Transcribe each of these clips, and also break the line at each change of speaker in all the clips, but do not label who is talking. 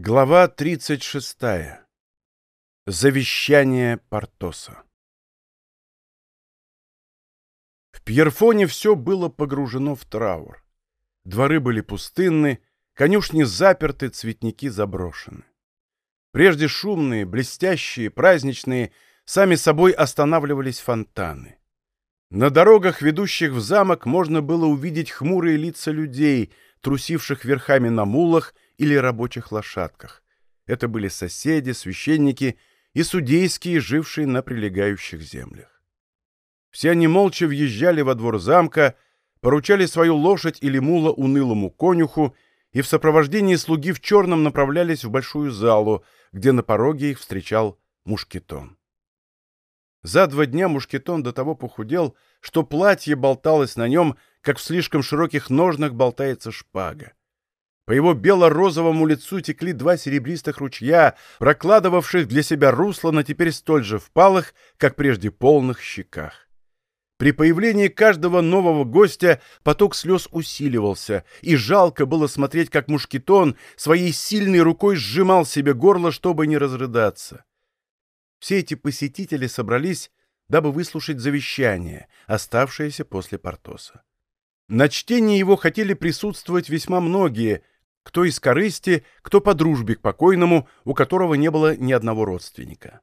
Глава 36. Завещание Портоса. В Пьерфоне все было погружено в траур. Дворы были пустынны, конюшни заперты, цветники заброшены. Прежде шумные, блестящие, праздничные, сами собой останавливались фонтаны. На дорогах, ведущих в замок, можно было увидеть хмурые лица людей, трусивших верхами на мулах или рабочих лошадках. Это были соседи, священники и судейские, жившие на прилегающих землях. Все они молча въезжали во двор замка, поручали свою лошадь или мула унылому конюху и в сопровождении слуги в черном направлялись в большую залу, где на пороге их встречал мушкетон. За два дня мушкетон до того похудел, что платье болталось на нем, как в слишком широких ножнах болтается шпага. По его бело-розовому лицу текли два серебристых ручья, прокладывавших для себя русло на теперь столь же впалых, как прежде полных щеках. При появлении каждого нового гостя поток слез усиливался, и жалко было смотреть, как мушкетон своей сильной рукой сжимал себе горло, чтобы не разрыдаться. Все эти посетители собрались, дабы выслушать завещание, оставшееся после Портоса. На чтении его хотели присутствовать весьма многие — кто из корысти, кто по дружбе к покойному, у которого не было ни одного родственника.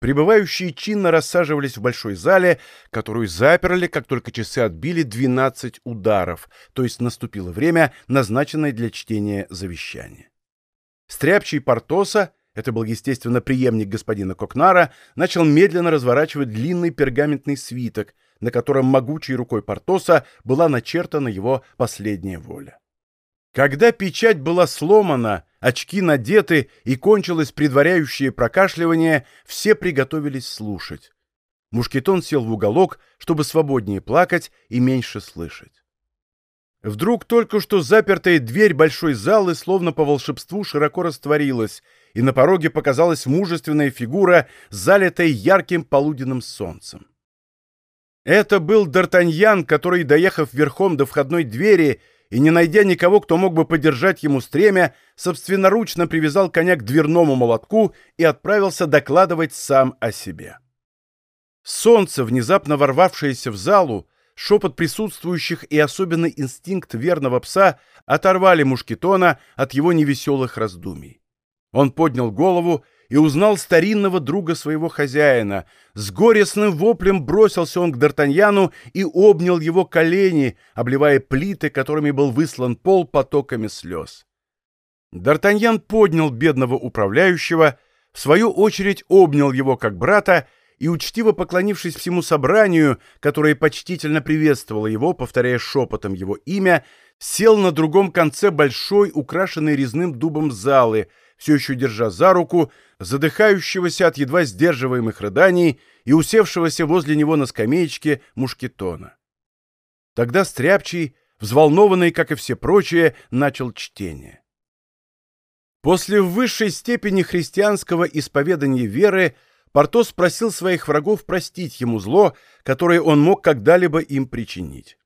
Прибывающие чинно рассаживались в большой зале, которую заперли, как только часы отбили 12 ударов, то есть наступило время, назначенное для чтения завещания. Стряпчий Портоса, это был, естественно, преемник господина Кокнара, начал медленно разворачивать длинный пергаментный свиток, на котором могучей рукой Портоса была начертана его последняя воля. Когда печать была сломана, очки надеты и кончилось предваряющее прокашливание, все приготовились слушать. Мушкетон сел в уголок, чтобы свободнее плакать и меньше слышать. Вдруг только что запертая дверь большой залы словно по волшебству широко растворилась, и на пороге показалась мужественная фигура, залитая ярким полуденным солнцем. Это был Д'Артаньян, который, доехав верхом до входной двери, и, не найдя никого, кто мог бы подержать ему стремя, собственноручно привязал коня к дверному молотку и отправился докладывать сам о себе. Солнце, внезапно ворвавшееся в залу, шепот присутствующих и особенный инстинкт верного пса оторвали мушкетона от его невеселых раздумий. Он поднял голову и узнал старинного друга своего хозяина. С горестным воплем бросился он к Д'Артаньяну и обнял его колени, обливая плиты, которыми был выслан пол потоками слез. Д'Артаньян поднял бедного управляющего, в свою очередь обнял его как брата и, учтиво поклонившись всему собранию, которое почтительно приветствовало его, повторяя шепотом его имя, сел на другом конце большой, украшенной резным дубом залы — все еще держа за руку, задыхающегося от едва сдерживаемых рыданий и усевшегося возле него на скамеечке мушкетона. Тогда Стряпчий, взволнованный, как и все прочие, начал чтение. После в высшей степени христианского исповедания веры Портос просил своих врагов простить ему зло, которое он мог когда-либо им причинить.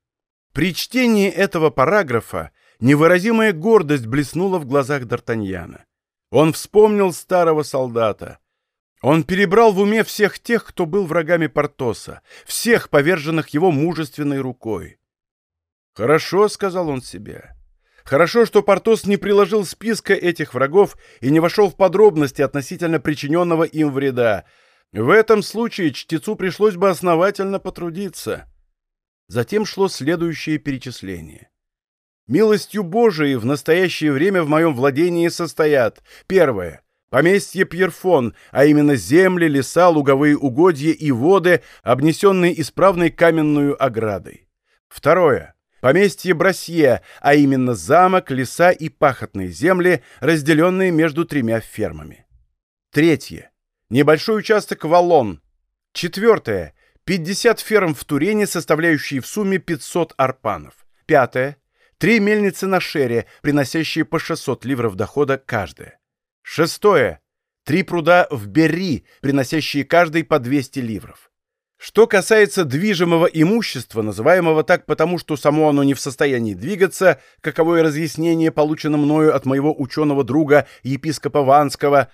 При чтении этого параграфа невыразимая гордость блеснула в глазах Д'Артаньяна. Он вспомнил старого солдата. Он перебрал в уме всех тех, кто был врагами Портоса, всех поверженных его мужественной рукой. «Хорошо», — сказал он себе. «Хорошо, что Портос не приложил списка этих врагов и не вошел в подробности относительно причиненного им вреда. В этом случае чтецу пришлось бы основательно потрудиться». Затем шло следующее перечисление. Милостью Божией в настоящее время в моем владении состоят первое – поместье Пьерфон, а именно земли, леса, луговые угодья и воды, обнесенные исправной каменную оградой. Второе – поместье Брасье, а именно замок, леса и пахотные земли, разделенные между тремя фермами. Третье – небольшой участок Валлон. Четвертое – 50 ферм в Турене, составляющие в сумме 500 арпанов. Пятое – Три мельницы на шере, приносящие по 600 ливров дохода каждая. Шестое. Три пруда в Берри, приносящие каждый по 200 ливров. Что касается движимого имущества, называемого так потому, что само оно не в состоянии двигаться, каковое разъяснение получено мною от моего ученого друга, епископа Ванского,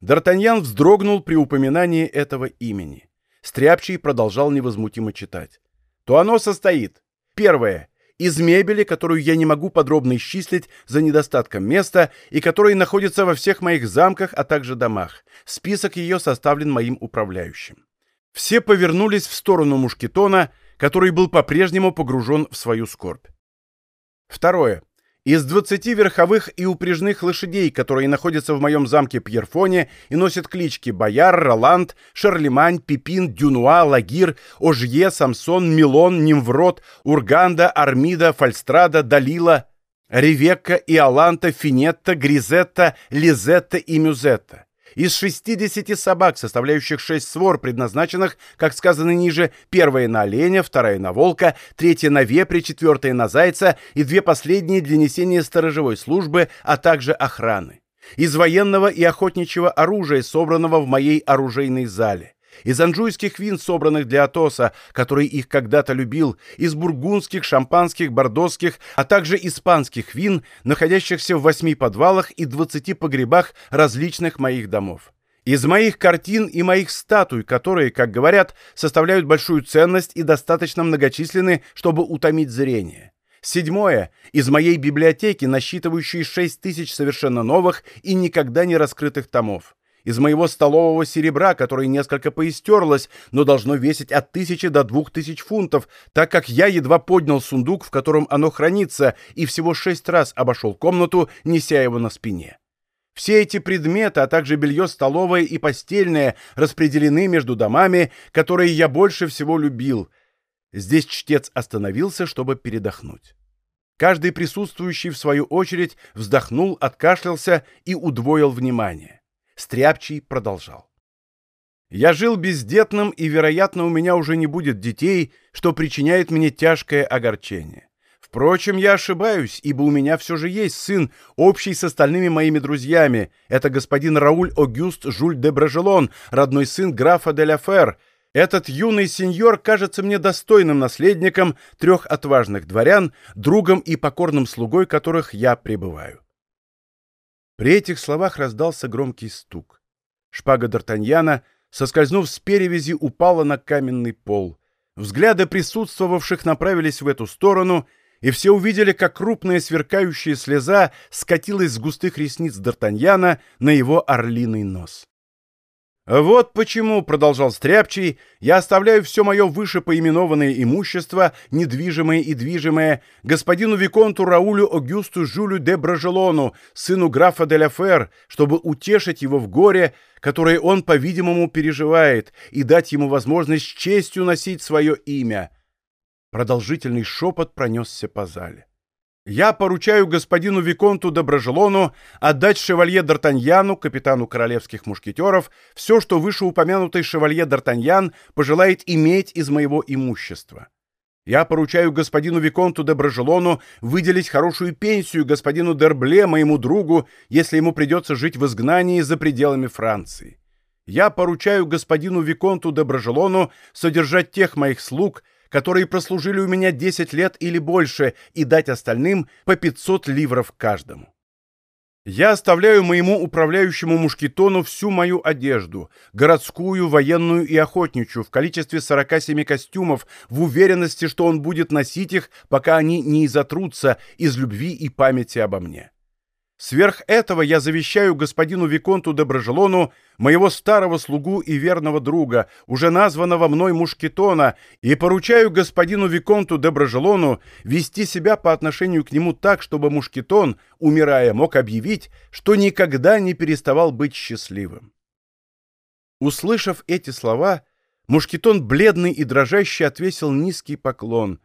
Д'Артаньян вздрогнул при упоминании этого имени. Стряпчий продолжал невозмутимо читать. То оно состоит. Первое. Из мебели, которую я не могу подробно исчислить за недостатком места и которая находится во всех моих замках, а также домах. Список ее составлен моим управляющим. Все повернулись в сторону Мушкетона, который был по-прежнему погружен в свою скорбь. Второе. Из 20 верховых и упряжных лошадей, которые находятся в моем замке Пьерфоне и носят клички Бояр, Роланд, Шарлемань, Пипин, Дюнуа, Лагир, Ожье, Самсон, Милон, Нимврод, Урганда, Армида, Фальстрада, Далила, Ревекка, Иоланта, Финетта, Гризетта, Лизетта и Мюзетта. Из 60 собак, составляющих 6 свор, предназначенных, как сказано ниже, первая на оленя, вторая на волка, третья на вепре, четвертая на зайца и две последние для несения сторожевой службы, а также охраны. Из военного и охотничьего оружия, собранного в моей оружейной зале из анжуйских вин, собранных для Атоса, который их когда-то любил, из бургундских, шампанских, бордосских, а также испанских вин, находящихся в восьми подвалах и двадцати погребах различных моих домов. Из моих картин и моих статуй, которые, как говорят, составляют большую ценность и достаточно многочисленны, чтобы утомить зрение. Седьмое. Из моей библиотеки, насчитывающей шесть тысяч совершенно новых и никогда не раскрытых томов из моего столового серебра, которое несколько поистерлось, но должно весить от тысячи до двух тысяч фунтов, так как я едва поднял сундук, в котором оно хранится, и всего шесть раз обошел комнату, неся его на спине. Все эти предметы, а также белье столовое и постельное, распределены между домами, которые я больше всего любил. Здесь чтец остановился, чтобы передохнуть. Каждый присутствующий, в свою очередь, вздохнул, откашлялся и удвоил внимание. Стряпчий продолжал. «Я жил бездетным, и, вероятно, у меня уже не будет детей, что причиняет мне тяжкое огорчение. Впрочем, я ошибаюсь, ибо у меня все же есть сын, общий с остальными моими друзьями. Это господин Рауль Огюст Жуль де Бражелон, родной сын графа де ля Фер. Этот юный сеньор кажется мне достойным наследником трех отважных дворян, другом и покорным слугой которых я пребываю. При этих словах раздался громкий стук. Шпага Д'Артаньяна, соскользнув с перевязи, упала на каменный пол. Взгляды присутствовавших направились в эту сторону, и все увидели, как крупная сверкающая слеза скатилась с густых ресниц Д'Артаньяна на его орлиный нос. «Вот почему», — продолжал Стряпчий, — «я оставляю все мое выше поименованное имущество, недвижимое и движимое, господину Виконту Раулю Огюсту Жюлю де Бражелону, сыну графа де ла Фер, чтобы утешить его в горе, которое он, по-видимому, переживает, и дать ему возможность с честью носить свое имя». Продолжительный шепот пронесся по зале. Я поручаю господину Виконту Доброжелону отдать шевалье Д'Артаньяну, капитану королевских мушкетеров, все, что вышеупомянутый шевалье Д'Артаньян пожелает иметь из моего имущества. Я поручаю господину Виконту Доброжелону выделить хорошую пенсию господину Дербле, моему другу, если ему придется жить в изгнании за пределами Франции. Я поручаю господину Виконту Доброжелону содержать тех моих слуг, которые прослужили у меня 10 лет или больше, и дать остальным по 500 ливров каждому. Я оставляю моему управляющему мушкетону всю мою одежду, городскую, военную и охотничью, в количестве 47 костюмов, в уверенности, что он будет носить их, пока они не изотрутся из любви и памяти обо мне. Сверх этого я завещаю господину Виконту Доброжелону, моего старого слугу и верного друга, уже названного мной Мушкетона, и поручаю господину Виконту Доброжелону вести себя по отношению к нему так, чтобы Мушкетон, умирая, мог объявить, что никогда не переставал быть счастливым. Услышав эти слова, Мушкетон, бледный и дрожащий, отвесил низкий поклон.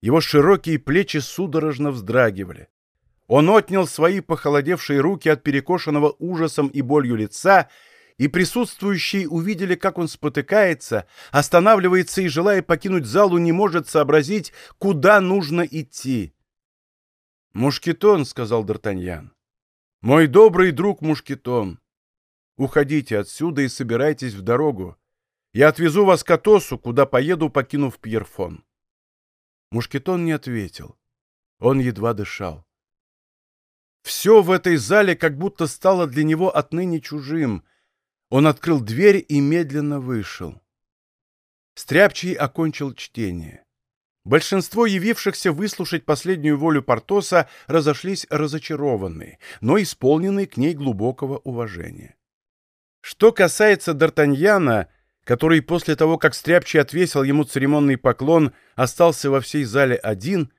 Его широкие плечи судорожно вздрагивали. Он отнял свои похолодевшие руки от перекошенного ужасом и болью лица, и присутствующие увидели, как он спотыкается, останавливается и, желая покинуть залу, не может сообразить, куда нужно идти. «Мушкетон», — сказал Д'Артаньян, — «мой добрый друг Мушкетон, уходите отсюда и собирайтесь в дорогу. Я отвезу вас к Атосу, куда поеду, покинув Пьерфон». Мушкетон не ответил. Он едва дышал. Все в этой зале как будто стало для него отныне чужим. Он открыл дверь и медленно вышел. Стряпчий окончил чтение. Большинство явившихся выслушать последнюю волю Портоса разошлись разочарованные, но исполненные к ней глубокого уважения. Что касается Д'Артаньяна, который после того, как Стряпчий отвесил ему церемонный поклон, остался во всей зале один,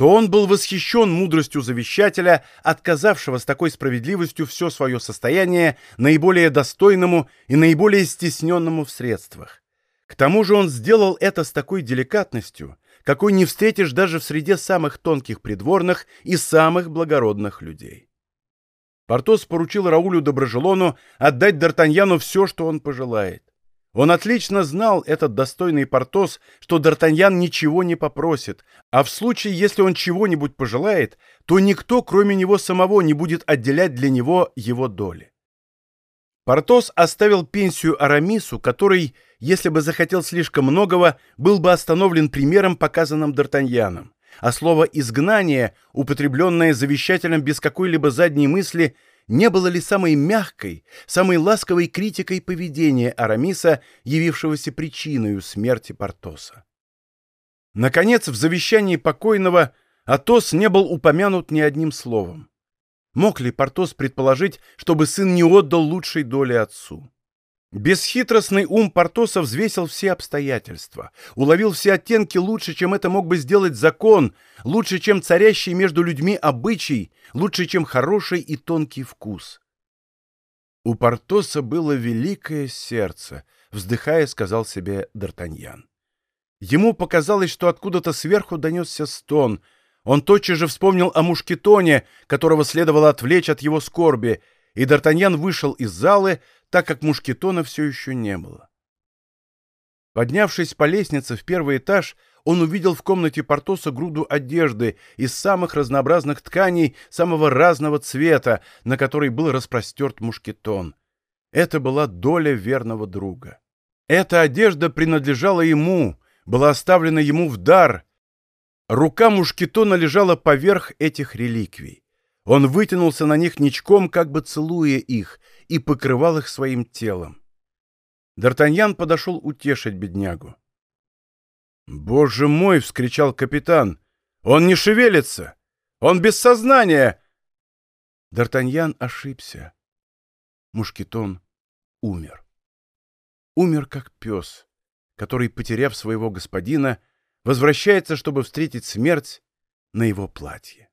то он был восхищен мудростью завещателя, отказавшего с такой справедливостью все свое состояние наиболее достойному и наиболее стесненному в средствах. К тому же он сделал это с такой деликатностью, какой не встретишь даже в среде самых тонких придворных и самых благородных людей. Портос поручил Раулю Доброжелону отдать Д'Артаньяну все, что он пожелает. Он отлично знал, этот достойный Портос, что Д'Артаньян ничего не попросит, а в случае, если он чего-нибудь пожелает, то никто, кроме него самого, не будет отделять для него его доли. Портос оставил пенсию Арамису, который, если бы захотел слишком многого, был бы остановлен примером, показанным Д'Артаньяном, а слово «изгнание», употребленное завещателем без какой-либо задней мысли, не было ли самой мягкой, самой ласковой критикой поведения Арамиса, явившегося причиной смерти Портоса. Наконец, в завещании покойного Атос не был упомянут ни одним словом. Мог ли Портос предположить, чтобы сын не отдал лучшей доли отцу? Бесхитростный ум Портоса взвесил все обстоятельства, уловил все оттенки лучше, чем это мог бы сделать закон, лучше, чем царящий между людьми обычай, лучше, чем хороший и тонкий вкус. У Портоса было великое сердце, вздыхая, сказал себе Д'Артаньян. Ему показалось, что откуда-то сверху донесся стон. Он тотчас же вспомнил о мушкетоне, которого следовало отвлечь от его скорби, и Д'Артаньян вышел из залы, так как мушкетона все еще не было. Поднявшись по лестнице в первый этаж, он увидел в комнате Портоса груду одежды из самых разнообразных тканей самого разного цвета, на которой был распростерт мушкетон. Это была доля верного друга. Эта одежда принадлежала ему, была оставлена ему в дар. Рука мушкетона лежала поверх этих реликвий. Он вытянулся на них ничком, как бы целуя их, и покрывал их своим телом. Д'Артаньян подошел утешить беднягу. «Боже мой!» — вскричал капитан. «Он не шевелится! Он без сознания!» Д'Артаньян ошибся. Мушкетон умер. Умер как пес, который, потеряв своего господина, возвращается, чтобы встретить смерть на его платье.